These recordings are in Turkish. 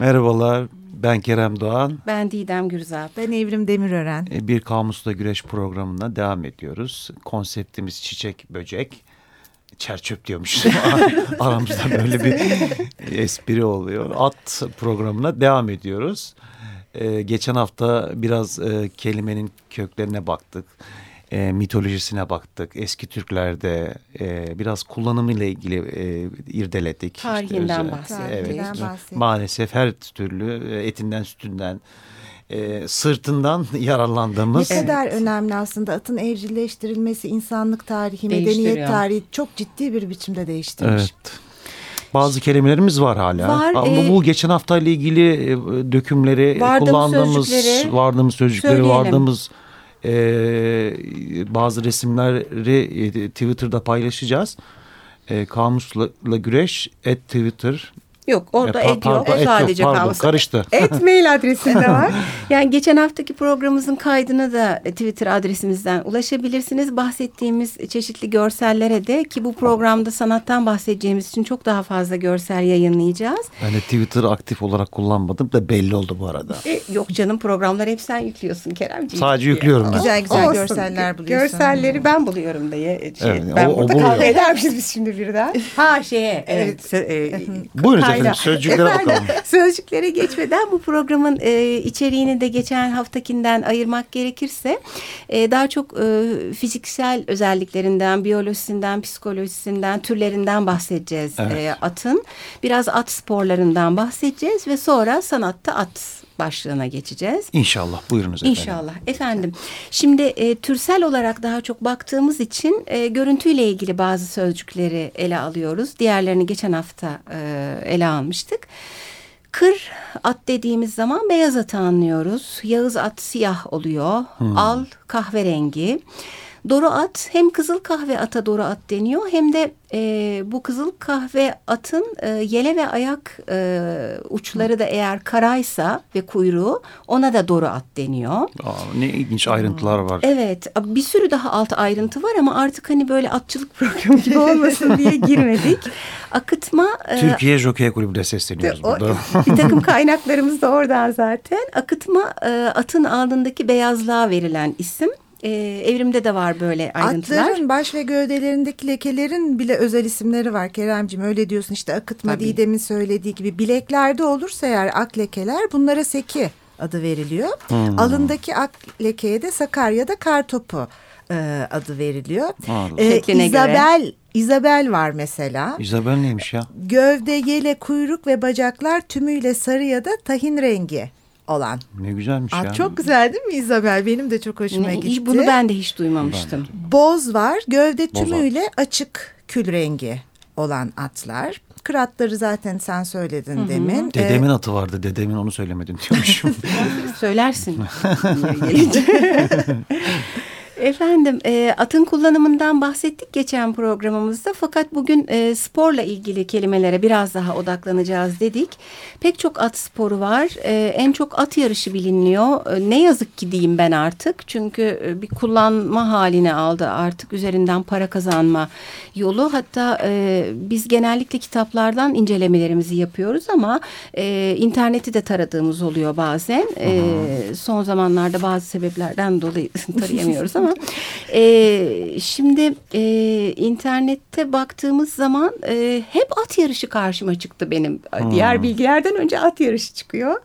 Merhabalar, ben Kerem Doğan. Ben Didem Gürzap. Ben Evrim Demirören. E, bir Kamusla Güreş programına devam ediyoruz. Konseptimiz çiçek, böcek. Çerçöp diyormuş. Aramızda böyle bir espri oluyor. At programına devam ediyoruz. Ee, geçen hafta biraz e, kelimenin köklerine baktık. E, mitolojisine baktık. Eski Türklerde e, biraz kullanımıyla ilgili e, irdeledik. Tarihinden işte, bahsettik. Evet. bahsettik. Maalesef her türlü e, etinden sütünden e, sırtından yararlandığımız. Ne kadar evet. önemli aslında atın evcilleştirilmesi insanlık tarihi, medeniyet tarihi çok ciddi bir biçimde değiştirmiş. Evet. Bazı kelimelerimiz var hala. Var, Ama e, bu geçen hafta ile ilgili e, dökümleri kullandığımız, sözcükleri, vardığımız sözcükleri, söyleyelim. vardığımız e, bazı resimleri e, Twitter'da paylaşacağız. E, Kamusla Güreş at Twitter Yok orada e, et yok. et sadece yok, pardon, karıştı. Et mail adresinde var. Yani geçen haftaki programımızın kaydına da Twitter adresimizden ulaşabilirsiniz. Bahsettiğimiz çeşitli görsellere de ki bu programda sanattan bahsedeceğimiz için çok daha fazla görsel yayınlayacağız. Ben de Twitter aktif olarak kullanmadım da belli oldu bu arada. E, yok canım programlar hep sen yüklüyorsun Keremciğim. Sadece yüklüyorum ben. Güzel güzel Olsun. görseller buluyorsun. Görselleri ben buluyorum diye. Şey, evet, ben o, burada o kavga edermişiz biz şimdi birden. Ha şeye. Evet. evet. E, Buyurun efendim sözcüklere bakalım. Sözcüklere geçmeden bu programın e, içeriğini de geçen haftakinden ayırmak gerekirse e, daha çok e, fiziksel özelliklerinden, biyolojisinden, psikolojisinden, türlerinden bahsedeceğiz evet. e, atın. Biraz at sporlarından bahsedeceğiz ve sonra sanatta at başlığına geçeceğiz. İnşallah buyurunuz efendim. İnşallah efendim. Şimdi e, türsel olarak daha çok baktığımız için e, görüntüyle ilgili bazı sözcükleri ele alıyoruz. Diğerlerini geçen hafta e, ele almıştık. Kır at dediğimiz zaman beyaz atı anlıyoruz. Yağız at siyah oluyor. Hmm. Al kahverengi. Doru at hem kızıl kahve ata doru at deniyor hem de e, bu kızıl kahve atın e, yele ve ayak e, uçları da eğer karaysa ve kuyruğu ona da doru at deniyor. Aa, ne ilginç ayrıntılar var. Evet bir sürü daha alt ayrıntı var ama artık hani böyle atçılık programı gibi olmasın diye girmedik. Akıtma. E, Türkiye Jockey Kulübü'ne sesleniyoruz burada. bir takım kaynaklarımız da oradan zaten. Akıtma e, atın alnındaki beyazlığa verilen isim. E, evrimde de var böyle ayrıntılar. Atların baş ve gövdelerindeki lekelerin bile özel isimleri var Keremcim. Öyle diyorsun işte akıtma Tabii. Didem'in söylediği gibi. Bileklerde olursa eğer ak lekeler bunlara seki adı veriliyor. Hmm. Alındaki ak lekeye de Sakarya'da kar topu e, adı veriliyor. Ee, İzabel göre. İzabel var mesela. İzabel neymiş ya? Gövde, yele, kuyruk ve bacaklar tümüyle sarı ya da tahin rengi olan. Ne güzelmiş Aa, ya. Çok güzel değil mi İzabel? Benim de çok hoşuma ne, gitti. Bunu ben de hiç duymamıştım. Boz var. Gövde tümüyle Boz açık kül rengi olan atlar. Kıratları zaten sen söyledin Hı -hı. demin. Dedemin ee, atı vardı. Dedemin onu söylemedin diyormuşum. Söylersin. Efendim e, atın kullanımından bahsettik geçen programımızda fakat bugün e, sporla ilgili kelimelere biraz daha odaklanacağız dedik. Pek çok at sporu var. E, en çok at yarışı biliniyor. E, ne yazık ki diyeyim ben artık. Çünkü e, bir kullanma haline aldı artık üzerinden para kazanma yolu. Hatta e, biz genellikle kitaplardan incelemelerimizi yapıyoruz ama e, interneti de taradığımız oluyor bazen. E, son zamanlarda bazı sebeplerden dolayı tarayamıyoruz ama e, şimdi e, internette baktığımız zaman e, hep at yarışı karşıma çıktı benim. Hmm. Diğer bilgilerden önce at yarışı çıkıyor.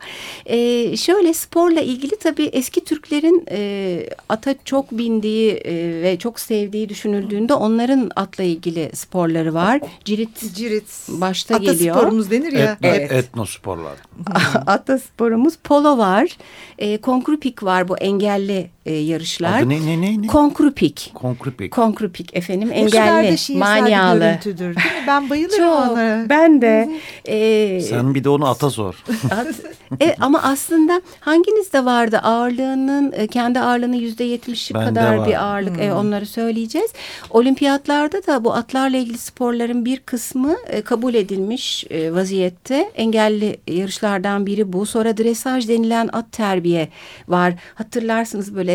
E, şöyle sporla ilgili tabii eski Türklerin e, ata çok bindiği e, ve çok sevdiği düşünüldüğünde onların atla ilgili sporları var. Cirit, Cirit. başta Ata geliyor. sporumuz denir ya. Et, evet. Etnosporlar. Ata sporumuz. Polo var. E, konkrupik var bu engelli e, yarışlar. Adı ne ne ne? ne? Konkrupik. Konkrupik. Konkrupik efendim engelli, manyalı. görüntüdür değil mi? Ben bayılırım Çok, onlara. Ben de. ee, Sen bir de onu ata sor. At, e, ama aslında hanginizde vardı ağırlığının e, kendi ağırlığının yüzde yetmişi kadar bir ağırlık. Hmm. E, onları söyleyeceğiz. Olimpiyatlarda da bu atlarla ilgili sporların bir kısmı e, kabul edilmiş e, vaziyette. Engelli yarışlardan biri bu. Sonra dresaj denilen at terbiye var. Hatırlarsınız böyle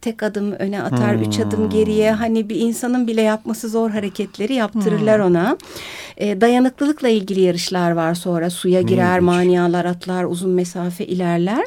tek adım öne atar, hmm. üç adım geriye. Hani bir insanın bile yapması zor hareketleri yaptırırlar hmm. ona. E, dayanıklılıkla ilgili yarışlar var sonra. Suya girer, hmm. manyalar atlar, uzun mesafe ilerler.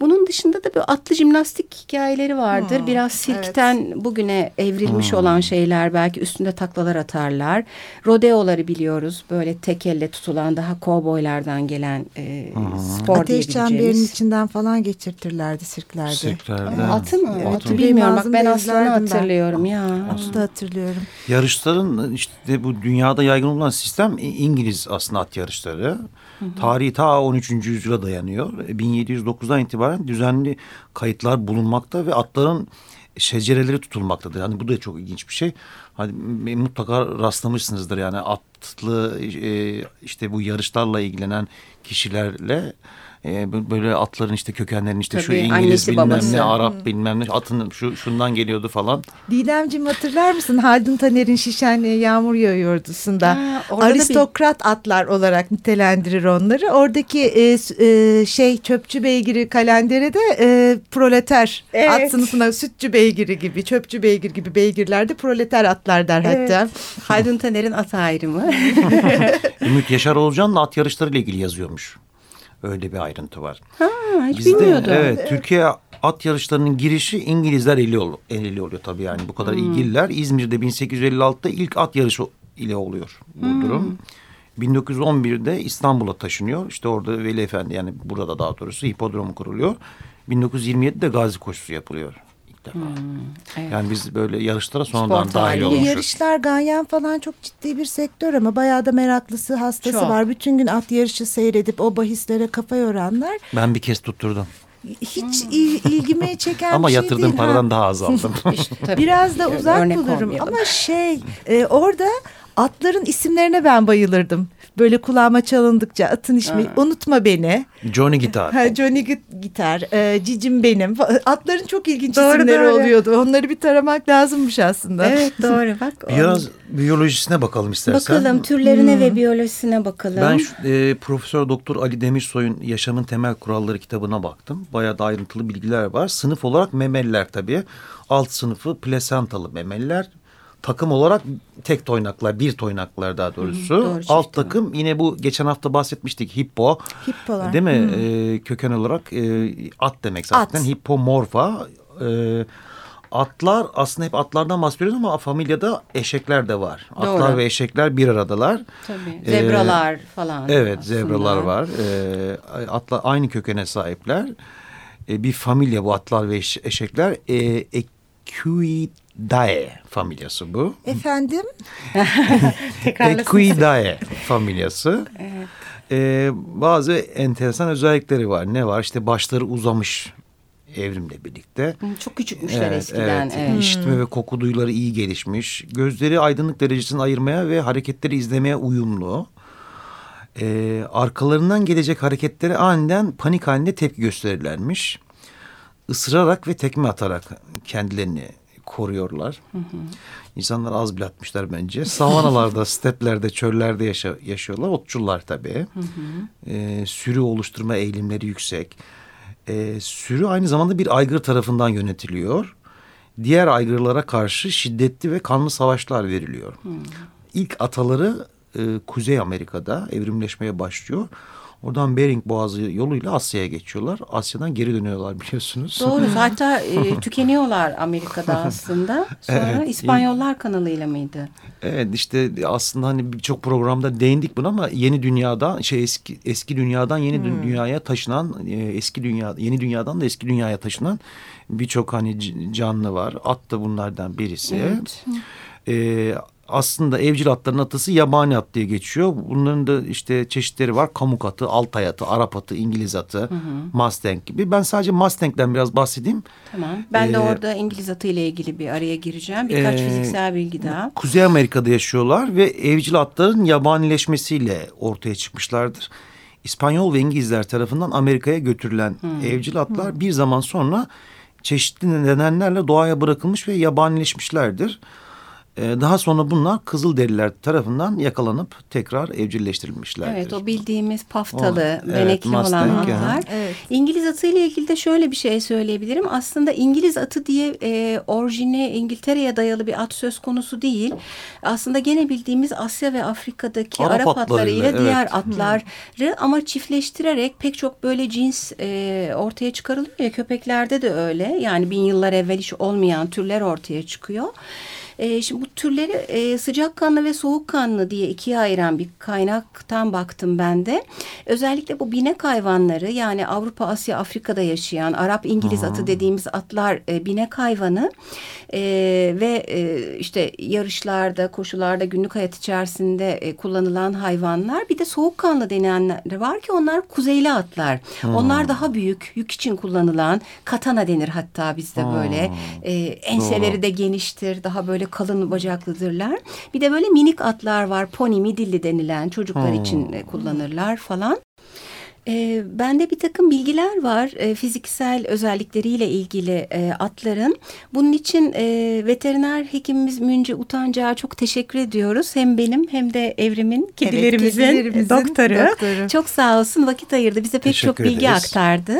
Bunun dışında da bir atlı jimnastik hikayeleri vardır. Hmm. Biraz sirkten evet. bugüne evrilmiş hmm. olan şeyler. Belki üstünde taklalar atarlar. Rodeoları biliyoruz. Böyle tek elle tutulan daha kovboylardan gelen e, hmm. spor Ateş çemberinin içinden falan geçirtirlerdi sirklerde. Sirklerde. Atı mı? Evet. Atı bilmiyorum. Bak ben aslanı hatırlıyorum ben. ya. Onu da hatırlıyorum. Yarışların işte bu dünyada yaygın olan sistem İngiliz aslında at yarışları. Hı hı. Tarihi ta 13. yüzyıla dayanıyor. 1709'dan itibaren düzenli kayıtlar bulunmakta ve atların şecereleri tutulmaktadır. Yani bu da çok ilginç bir şey. Hani mutlaka rastlamışsınızdır yani atlı e, işte bu yarışlarla ilgilenen kişilerle e, böyle atların işte kökenlerini işte Tabii, şu İngiliz bilmem babası. ne Arap hmm. bilmem ne atın şu şundan geliyordu falan. Didemciğim hatırlar mısın Haldun Taner'in Şişen Yağmur Yağıyordusunda aristokrat bir... atlar olarak nitelendirir onları. Oradaki e, e, şey çöpçü beygiri kalendere de e, proleter evet. at sınıfına sütçü beygiri gibi çöpçü beygir gibi beygirlerde proleter atlar der evet. hatta. Haldun Taner'in at ayrımı. Ümit Yaşar Olcan at yarışları ile ilgili yazıyormuş. Öyle bir ayrıntı var. Ha, hiç Bizde, bilmiyordum. Evet, Türkiye at yarışlarının girişi İngilizler eli, ol, eli oluyor tabii yani bu kadar hmm. ilgililer. İzmir'de 1856'da ilk at yarışı ile oluyor bu hmm. durum. 1911'de İstanbul'a taşınıyor. İşte orada Veli Efendi yani burada daha doğrusu hipodromu kuruluyor. 1927'de gazi koşusu yapılıyor defa. Hmm, evet. Yani biz böyle yarışlara sonradan Spor dahil olmuşuz. Yarışlar ganyan falan çok ciddi bir sektör ama bayağı da meraklısı hastası çok. var. Bütün gün at yarışı seyredip o bahislere kafa yoranlar. Ben bir kez tutturdum. Hiç hmm. ilgimi çeken ama bir şey yatırdığım paradan ha. daha az aldım. işte, Biraz da uzak bulurum ama şey e, orada atların isimlerine ben bayılırdım. Böyle kulağıma çalındıkça atın ismi ha. unutma beni. Johnny Gitar. Ha, Johnny Gitar, e, Cicim benim. Atların çok ilginç doğru, isimleri doğru. oluyordu. Onları bir taramak lazımmış aslında. Evet doğru bak. Biraz biyolojisine bakalım istersen. Bakalım türlerine hmm. ve biyolojisine bakalım. Ben şu, e, Profesör Doktor Ali Demirsoy'un Yaşamın Temel Kuralları kitabına baktım. Bayağı da ayrıntılı bilgiler var. Sınıf olarak memeliler tabii. Alt sınıfı plasantalı memeliler takım olarak tek toynaklar, bir toynaklar daha doğrusu. Hı doğru, Alt takım yine bu geçen hafta bahsetmiştik hippo. Hippolar. Değil mi? Ee, köken olarak e, at demek zaten. At. Hippomorfa. E, atlar aslında hep atlardan bahsediyoruz ama familyada eşekler de var. Doğru. Atlar ve eşekler bir aradalar. Tabii. Ee, zebralar falan. Evet aslında. zebralar var. Ee, atlar aynı kökene sahipler. Ee, bir familya bu atlar ve eşekler. Ee, Equidae familyası bu. Efendim? Equidae familyası. Evet. Ee, bazı enteresan özellikleri var. Ne var? İşte başları uzamış evrimle birlikte. Çok küçükmüşler evet, eskiden. Evet. evet. İşitme ve koku duyuları iyi gelişmiş. Gözleri aydınlık derecesini ayırmaya ve hareketleri izlemeye uyumlu. Ee, arkalarından gelecek hareketlere aniden panik halinde tepki gösterirlermiş ısırarak ve tekme atarak kendilerini koruyorlar. Hı hı. İnsanlar az bile atmışlar bence. Savanalarda, steplerde, çöllerde yaşa yaşıyorlar. Otçullar tabii. Hı hı. E, sürü oluşturma eğilimleri yüksek. E, sürü aynı zamanda bir aygır tarafından yönetiliyor. Diğer aygırlara karşı şiddetli ve kanlı savaşlar veriliyor. Hı. İlk ataları e, Kuzey Amerika'da evrimleşmeye başlıyor. Oradan Bering Boğazı yoluyla Asya'ya geçiyorlar. Asya'dan geri dönüyorlar biliyorsunuz. Doğru. Hatta e, tükeniyorlar Amerika'da aslında. Sonra evet. İspanyollar kanalıyla mıydı? Evet işte aslında hani birçok programda değindik buna ama yeni dünyada şey eski eski dünyadan yeni hmm. dünyaya taşınan e, eski dünya yeni dünyadan da eski dünyaya taşınan birçok hani canlı var. At da bunlardan birisi. Evet. Ee, aslında evcil atların atısı yabani at diye geçiyor. Bunların da işte çeşitleri var. Kamuk atı, Altay atı, Arap atı, İngiliz atı, hı hı. Mustang gibi. Ben sadece Mustang'den biraz bahsedeyim. Tamam. Ben ee, de orada İngiliz atı ile ilgili bir araya gireceğim. Birkaç e, fiziksel bilgi daha. Kuzey Amerika'da yaşıyorlar ve evcil atların yabanileşmesiyle ortaya çıkmışlardır. İspanyol ve İngilizler tarafından Amerika'ya götürülen hmm. evcil atlar hmm. bir zaman sonra çeşitli nedenlerle doğaya bırakılmış ve yabanileşmişlerdir. Daha sonra bunlar Kızılderililer tarafından yakalanıp tekrar evcilleştirilmişler. Evet o bildiğimiz paftalı, O, evet, Mustang, aha. Evet. İngiliz atıyla ilgili de şöyle bir şey söyleyebilirim. Aslında İngiliz atı diye e, orijini İngiltere'ye dayalı bir at söz konusu değil. Aslında gene bildiğimiz Asya ve Afrika'daki Arap Arap, atlarıyla, atlarıyla diğer evet. atları ama çiftleştirerek pek çok böyle cins e, ortaya çıkarılıyor ya köpeklerde de öyle. Yani bin yıllar evvel hiç olmayan türler ortaya çıkıyor. E, şimdi bu türleri e, sıcakkanlı ve soğukkanlı diye ikiye ayıran bir kaynaktan baktım ben de. Özellikle bu binek hayvanları yani Avrupa, Asya, Afrika'da yaşayan Arap, İngiliz atı dediğimiz atlar e, binek hayvanı E, ve e, işte yarışlarda, koşularda, günlük hayat içerisinde e, kullanılan hayvanlar. Bir de soğukkanlı denenler var ki onlar kuzeyli atlar. Onlar daha büyük, yük için kullanılan katana denir hatta bizde böyle. E, enseleri de geniştir, daha böyle kalın bacaklıdırlar. Bir de böyle minik atlar var, pony, midilli denilen çocuklar için e, kullanırlar falan. E, bende bir takım bilgiler var e, fiziksel özellikleriyle ilgili e, atların. Bunun için e, veteriner hekimimiz Münce Utancı'ya çok teşekkür ediyoruz. Hem benim hem de Evrim'in kedilerimizin, kedilerimizin doktoru. doktoru. Çok sağ olsun vakit ayırdı. Bize pek çok Teşekkür bilgi ederiz. aktardı.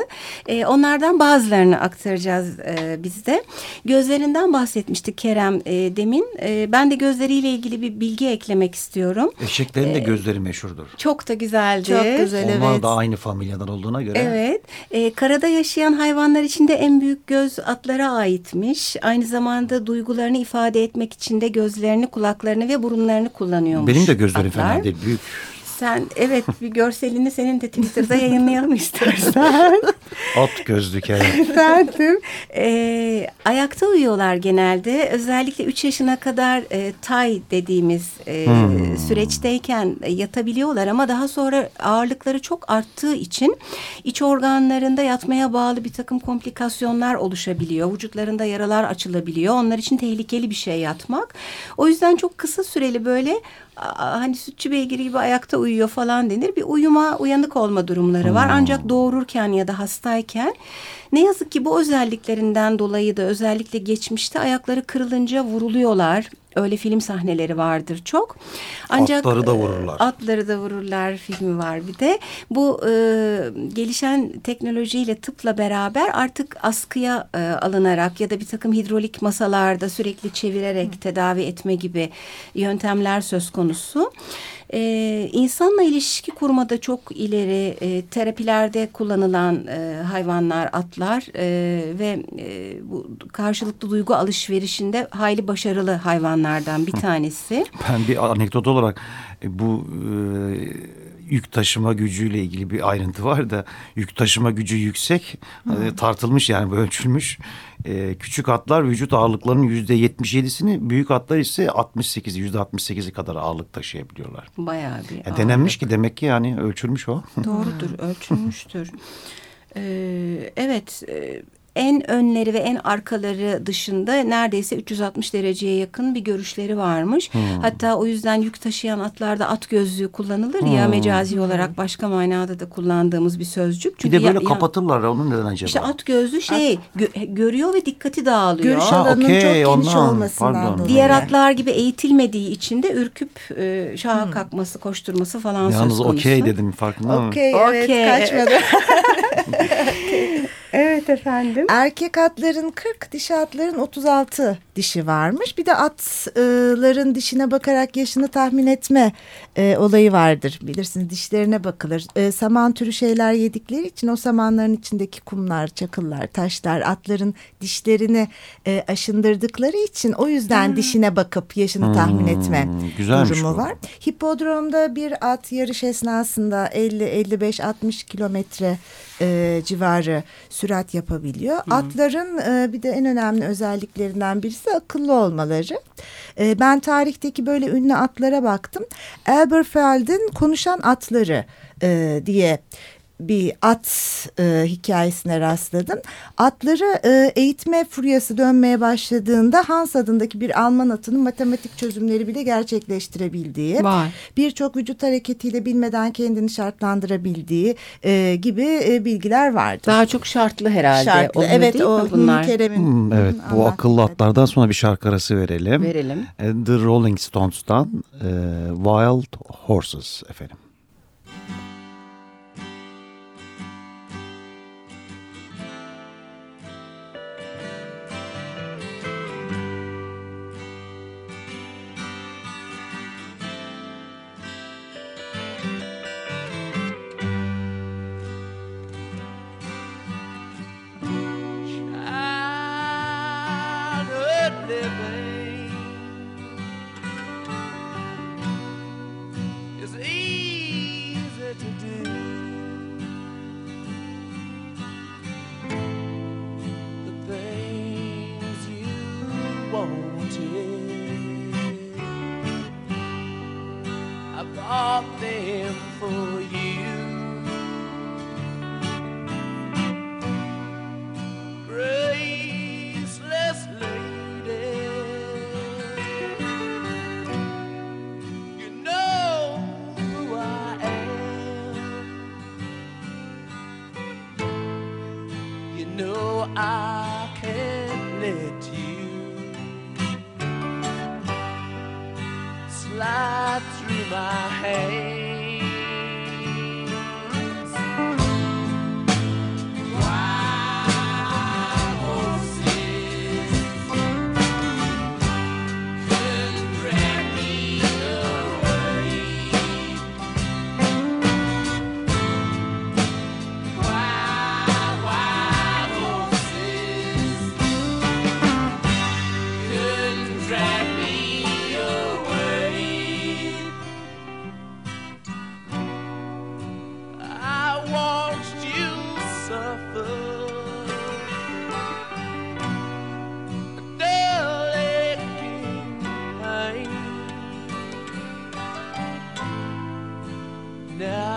E, onlardan bazılarını aktaracağız e, biz de. Gözlerinden bahsetmiştik Kerem e, demin. E, ben de gözleriyle ilgili bir bilgi eklemek istiyorum. Eşeklerin de gözleri meşhurdur. Çok da güzeldi. Çok güzel Onlar evet. da aynı familyadan olduğuna göre. Evet. E, karada yaşayan hayvanlar içinde en büyük göz atlara aitmiş. Aynı zamanda duygularını ifade etmek için de gözlerini, kulaklarını ve burunlarını kullanıyormuş. Benim de gözlerim atlar. fena değil. Büyük. Sen evet bir görselini senin de Twitter'da yayınlayalım istersen. At gözlük evet. Efendim. E, ayakta uyuyorlar genelde. Özellikle 3 yaşına kadar e, tay dediğimiz e, Hmm. süreçteyken e, yatabiliyorlar ama daha sonra ağırlıkları çok arttığı için iç organlarında yatmaya bağlı bir takım komplikasyonlar oluşabiliyor. Vücutlarında yaralar açılabiliyor. Onlar için tehlikeli bir şey yatmak. O yüzden çok kısa süreli böyle hani sütçü beygiri gibi ayakta uyuyor falan denir. Bir uyuma, uyanık olma durumları var. Ancak doğururken ya da hastayken ne yazık ki bu özelliklerinden dolayı da özellikle geçmişte ayakları kırılınca vuruluyorlar. Öyle film sahneleri vardır çok. Atları da e, vururlar. Atları da vururlar filmi var bir de. Bu e, gelişen teknolojiyle tıpla beraber artık askıya e, alınarak ya da bir takım hidrolik masalarda sürekli çevirerek tedavi etme gibi yöntemler söz konusu. Ee, insanla ilişki kurmada çok ileri e, terapilerde kullanılan e, hayvanlar atlar e, ve e, bu karşılıklı duygu alışverişinde hayli başarılı hayvanlardan bir tanesi. Ben bir anekdot olarak e, bu e, yük taşıma gücüyle ilgili bir ayrıntı var da yük taşıma gücü yüksek e, tartılmış yani ölçülmüş. E, küçük atlar vücut ağırlıklarının yüzde yetmiş yedisini büyük atlar ise 68 yüzde 68'i kadar ağırlık taşıyabiliyorlar. Bayağı bir Yani denenmiş ağırlık. ki demek ki yani ölçülmüş o. Doğrudur, ölçülmüştür. Ee, evet, e, en önleri ve en arkaları dışında neredeyse 360 dereceye yakın bir görüşleri varmış. Hatta o yüzden yük taşıyan atlarda at gözlüğü kullanılır ya mecazi olarak başka manada da kullandığımız bir sözcük. Bir Çünkü de böyle ya- kapatırlar onun neden acaba? İşte at gözlü şey gö- görüyor ve dikkati dağılıyor. Görüş Ha, alanının okey, çok geniş ondan, olmasından pardon. dolayı. Diğer atlar gibi eğitilmediği için de ürküp e, şaha kalkması, koşturması falan Yalnız söz konusu. okey dedim farkında mı? Okey evet Okey, kaçmadı. Evet efendim. Erkek atların 40, dişi atların 36 dişi varmış. Bir de atların dişine bakarak yaşını tahmin etme e, olayı vardır. Bilirsiniz dişlerine bakılır. E, saman türü şeyler yedikleri için o samanların içindeki kumlar, çakıllar, taşlar atların dişlerini e, aşındırdıkları için o yüzden dişine bakıp yaşını tahmin etme güzelmiş durumu bu. var. Hipodromda bir at yarış esnasında 50-55-60 kilometre e, civarı sürat yapabiliyor. Atların e, bir de en önemli özelliklerinden birisi akıllı olmaları. E, ben tarihteki böyle ünlü atlara baktım. Elberfeld'in konuşan atları e, diye bir at e, hikayesine rastladım. Atları e, eğitme furyası dönmeye başladığında Hans adındaki bir Alman atının matematik çözümleri bile gerçekleştirebildiği, birçok vücut hareketiyle bilmeden kendini şartlandırabildiği e, gibi e, bilgiler vardı. Daha çok şartlı herhalde. Şartlı, evet o bunlar. Hmm, evet bu akıllı atlardan sonra bir şarkı arası verelim. Verelim. E, The Rolling Stones'tan e, Wild Horses efendim. living. through my head.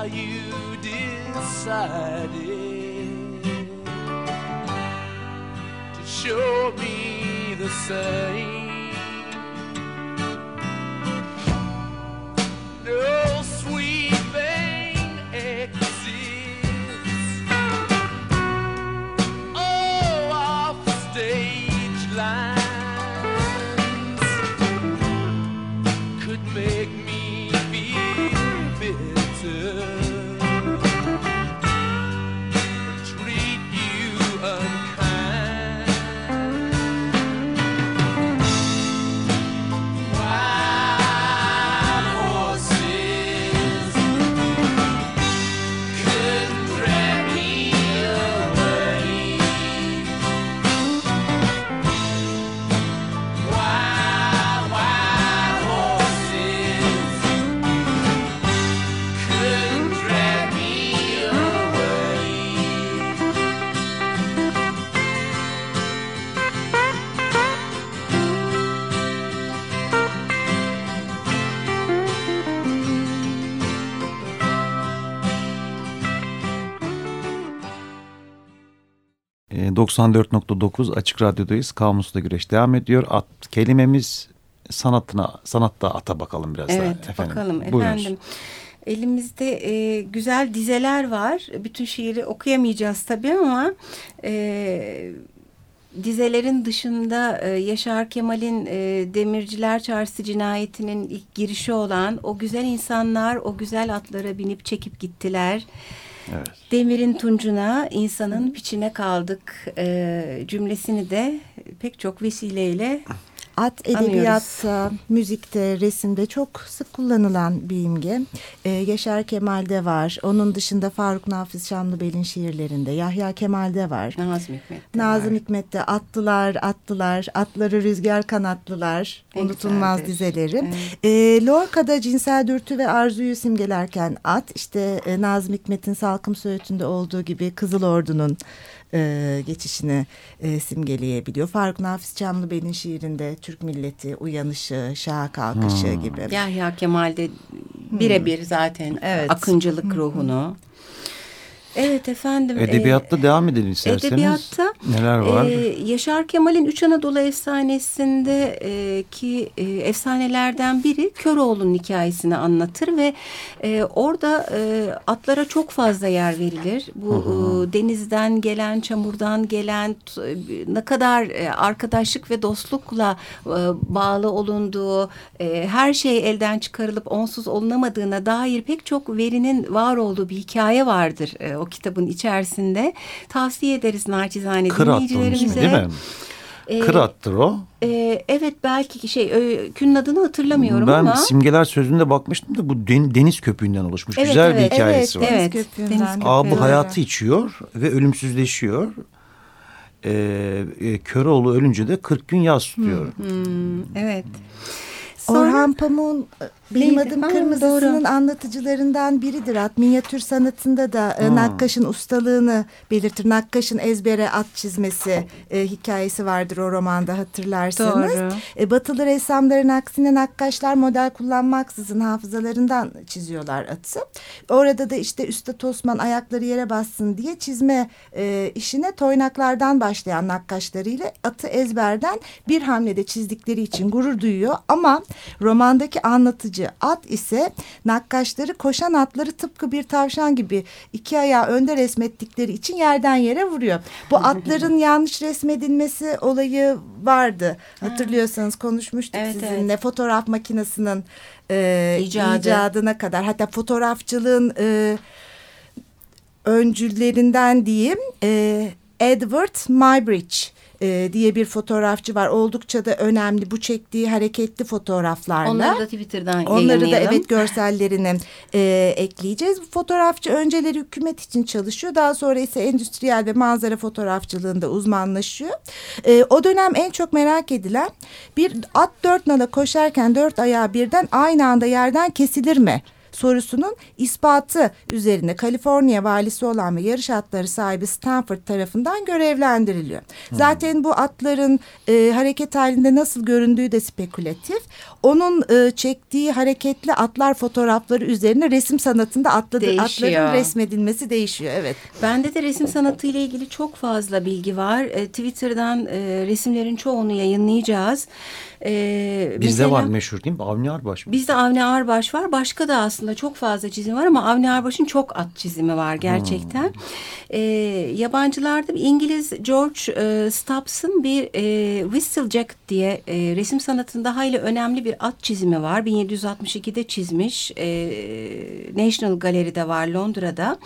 how you decided to show me the same. No sweet vein exists. Oh, off stage lines could make me feel bitter. 94.9 Açık Radyo'dayız. Kamusla Güreş devam ediyor. At kelimemiz sanatına sanatta ata bakalım biraz evet, daha efendim. bakalım efendim. Elimizde e, güzel dizeler var. Bütün şiiri okuyamayacağız tabii ama e, dizelerin dışında e, Yaşar Kemal'in e, Demirciler Çarşısı cinayetinin ilk girişi olan o güzel insanlar o güzel atlara binip çekip gittiler. Evet. Demirin tuncuna, insanın piçine kaldık e, cümlesini de pek çok vesileyle At edebiyatta, müzikte, resimde çok sık kullanılan bir imge. Ee, Yaşar Kemal'de var. Onun dışında Faruk Nafiz Şamlıbel'in şiirlerinde. Yahya Kemal'de var. Nazım Hikmet'te Nazım var. Hikmet'te attılar, attılar, atları rüzgar kanatlılar. En unutulmaz güzeldir. dizeleri. Evet. Ee, Lorca'da cinsel dürtü ve arzuyu simgelerken at, işte e, Nazım Hikmet'in Salkım Söğütü'nde olduğu gibi Kızıl Ordu'nun e, geçişini e, simgeleyebiliyor. Faruk Nafiz Çamlıbel'in şiirinde Türk milleti uyanışı, şaha kalkışı hmm. gibi. Yahya Kemal'de birebir zaten evet. akıncılık hmm. ruhunu. Evet efendim. Edebiyatta e, devam edelim isterseniz. Edebiyatta neler var? E, Yaşar Kemal'in Üç Anadolu efsanesinde e, ki e, efsanelerden biri Köroğlu'nun hikayesini anlatır ve e, orada e, atlara çok fazla yer verilir. Bu E, denizden gelen, çamurdan gelen ne kadar e, arkadaşlık ve dostlukla e, bağlı olunduğu, e, her şey elden çıkarılıp onsuz olunamadığına dair pek çok verinin var olduğu bir hikaye vardır e, o kitabın içerisinde. Tavsiye ederiz naçizane dinleyicilerimize. değil mi? Ee, Kırattır o. E, evet belki şey öykünün adını hatırlamıyorum ben ama. Ben simgeler sözünde bakmıştım da bu deniz köpüğünden oluşmuş. Evet, Güzel evet, bir hikayesi evet, var. Evet, deniz köpüğünden. Abi hayatı içiyor ve ölümsüzleşiyor. Ee, e, Köroğlu ölünce de 40 gün yaz tutuyor. Hmm, hmm, evet. Sonra, Orhan Pamuk'un benim adım Kırmızısı'nın anlatıcılarından biridir. At minyatür sanatında da e, Nakkaş'ın ustalığını belirtir. Nakkaş'ın ezbere at çizmesi e, hikayesi vardır o romanda hatırlarsanız. Doğru. E, batılı ressamların aksine Nakkaşlar model kullanmaksızın hafızalarından çiziyorlar atı. Orada da işte Üstad Osman ayakları yere bassın diye çizme e, işine toynaklardan başlayan Nakkaşlarıyla atı ezberden bir hamlede çizdikleri için gurur duyuyor. Ama romandaki anlatıcı taşıyıcı at ise nakkaşları koşan atları tıpkı bir tavşan gibi iki ayağı önde resmettikleri için yerden yere vuruyor. Bu atların yanlış resmedilmesi olayı vardı. Hatırlıyorsanız konuşmuştuk evet, sizinle. Evet. Fotoğraf makinesinin e, İcadı. icadına kadar. Hatta fotoğrafçılığın e, öncüllerinden diyeyim. E, Edward Muybridge e, diye bir fotoğrafçı var. Oldukça da önemli bu çektiği hareketli fotoğraflarla. Onları da Twitter'dan Onları da evet görsellerini e, ekleyeceğiz. Fotoğrafçı önceleri hükümet için çalışıyor. Daha sonra ise endüstriyel ve manzara fotoğrafçılığında uzmanlaşıyor. E, o dönem en çok merak edilen bir at dört nala koşarken dört ayağı birden aynı anda yerden kesilir mi? Sorusunun ispatı üzerine Kaliforniya valisi olan ve yarış atları sahibi Stanford tarafından görevlendiriliyor. Hmm. Zaten bu atların e, hareket halinde nasıl göründüğü de spekülatif. Onun e, çektiği hareketli atlar fotoğrafları üzerine resim sanatında atlı, atların resmedilmesi değişiyor. Evet. Bende de resim sanatı ile ilgili çok fazla bilgi var. E, Twitter'dan e, resimlerin çoğunu yayınlayacağız. E, Bizde mesela, var meşhur değil mi? Avni Arbaş. Bizde Avni Arbaş var. Başka da aslında çok fazla çizim var ama Avni Arbaş'ın çok at çizimi var gerçekten. Hmm. E, yabancılarda İngiliz George e, Stubbs'ın bir e, Whistlejack diye e, resim sanatında hayli önemli bir at çizimi var. 1762'de çizmiş. E, National Gallery'de var Londra'da.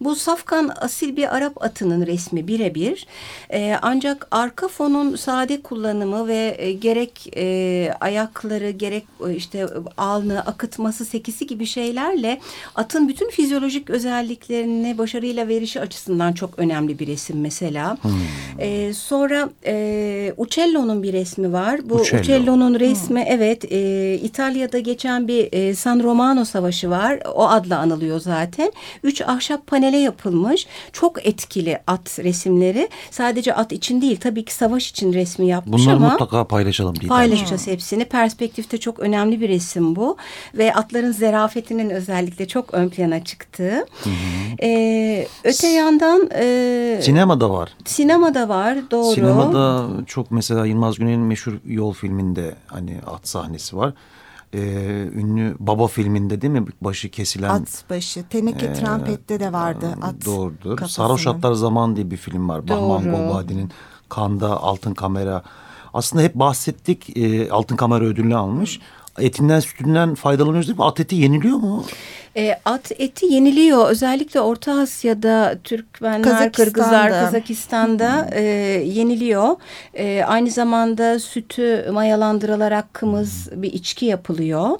Bu safkan asil bir Arap atının resmi birebir. E, ancak arka fonun sade kullanımı ve e, gerek e, ayakları gerek e, işte alnı, akıtması, sekisi gibi şeylerle atın bütün fizyolojik özelliklerini başarıyla verişi açısından çok önemli bir resim mesela. Hmm. E, sonra e, Uccello'nun bir resmi var. Bu Uccello. Uccello'nun resmi hmm. evet e, İtalya'da geçen bir e, San Romano Savaşı var. O adla anılıyor zaten. Üç ahşap panele yapılmış. Çok etkili at resimleri. Sadece at için değil tabii ki savaş için resmi yapmış Bunları ama. Bunları mutlaka paylaşalım. Paylaşacağız hmm. hepsini. Perspektifte çok önemli bir resim bu. Ve atların zerafetinin özellikle çok ön plana çıktığı. Hmm. Ee, öte yandan... E, sinemada var. Sinemada var doğru. Sinemada çok mesela Yılmaz Güney'in meşhur Yol filminde hani at sahnesi var e, ünlü Baba filminde değil mi başı kesilen at başı teneke e, trampette de vardı at doğrudur kafasını. Sarhoş Atlar Zaman diye bir film var Doğru. Bahman Gobadi'nin Kanda Altın Kamera aslında hep bahsettik e, altın kamera ödülünü almış. Etinden sütünden faydalanıyoruz değil mi? At eti yeniliyor mu? E, at eti yeniliyor. Özellikle Orta Asya'da Türkmenler, Kırgızlar, Kazakistan'da e, yeniliyor. E, aynı zamanda sütü mayalandırılarak kımız bir içki yapılıyor.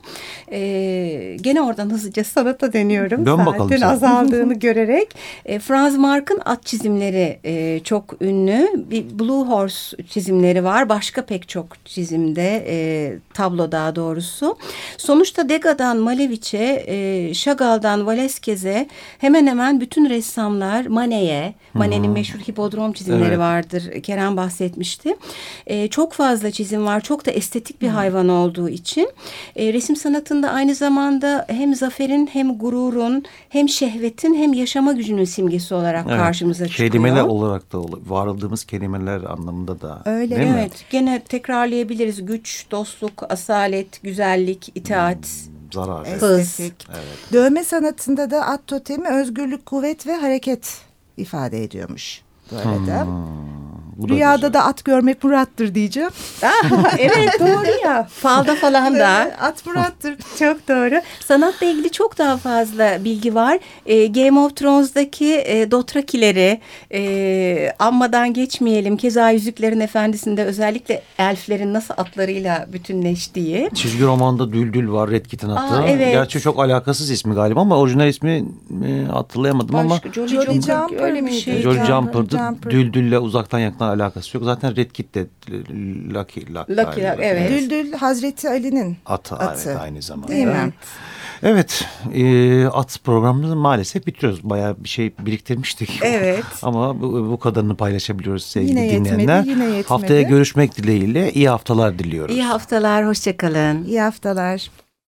E, gene oradan hızlıca sanata deniyorum. Dön bakalım. Saatin azaldığını görerek. E, Franz Mark'ın at çizimleri e, çok ünlü. Bir Blue Horse çizimleri var. Başka pek çok çizimde, e, tablo daha doğrusu konusu. Sonuçta Degas'dan Malevich'e, e, Chagall'dan Velázquez'e hemen hemen bütün ressamlar Manet'e, Manet'in meşhur hipodrom çizimleri Evet. vardır. Kerem bahsetmişti. E, çok fazla çizim var. Çok da estetik bir hayvan olduğu için. E, resim sanatında aynı zamanda hem zaferin hem gururun hem şehvetin hem yaşama gücünün simgesi olarak Evet. karşımıza çıkıyor. Kelimeler olarak da ol- varıldığımız kelimeler anlamında da. Öyle, değil mi? Evet, gene tekrarlayabiliriz. Güç, dostluk, asalet, güzellik, itaat. Zarar. Evet. Hız. Estetik. Dövme sanatında da at totemi özgürlük, kuvvet ve hareket ifade ediyormuş. Bu arada. Bu da Rüyada güzel. da at görmek murattır diyeceğim. Ah, evet doğru ya. Falda falan da. At murattır. Çok doğru. Sanatla ilgili çok daha fazla bilgi var. Ee, Game of Thrones'daki e, Dothrakileri e, anmadan geçmeyelim. Keza Yüzüklerin Efendisi'nde özellikle elflerin nasıl atlarıyla bütünleştiği. Çizgi romanda Düldül var Red Kit'in attığı. Aa, evet. Gerçi çok alakasız ismi galiba ama orijinal ismi e, hatırlayamadım ama Başka, Jolly, Jolly Jumper, Jumper öyle bir şey. Jolly Jumper, Jumper'dı. Jumper. Düldül'le uzaktan yakından alakası yok. Zaten Red Kit de Lucky Luck. Lucky. Luck, evet. Düldül Hazreti Ali'nin Atı, Atı. evet aynı zamanda. Değil mi? Evet, e, at programımızı maalesef bitiriyoruz. Bayağı bir şey biriktirmiştik. Evet. Ama bu, bu kadarını paylaşabiliyoruz sevgili Yine yetmedi, dinleyenler. yine yetmedi. Haftaya görüşmek dileğiyle iyi haftalar diliyoruz. İyi haftalar, hoşçakalın. iyi haftalar.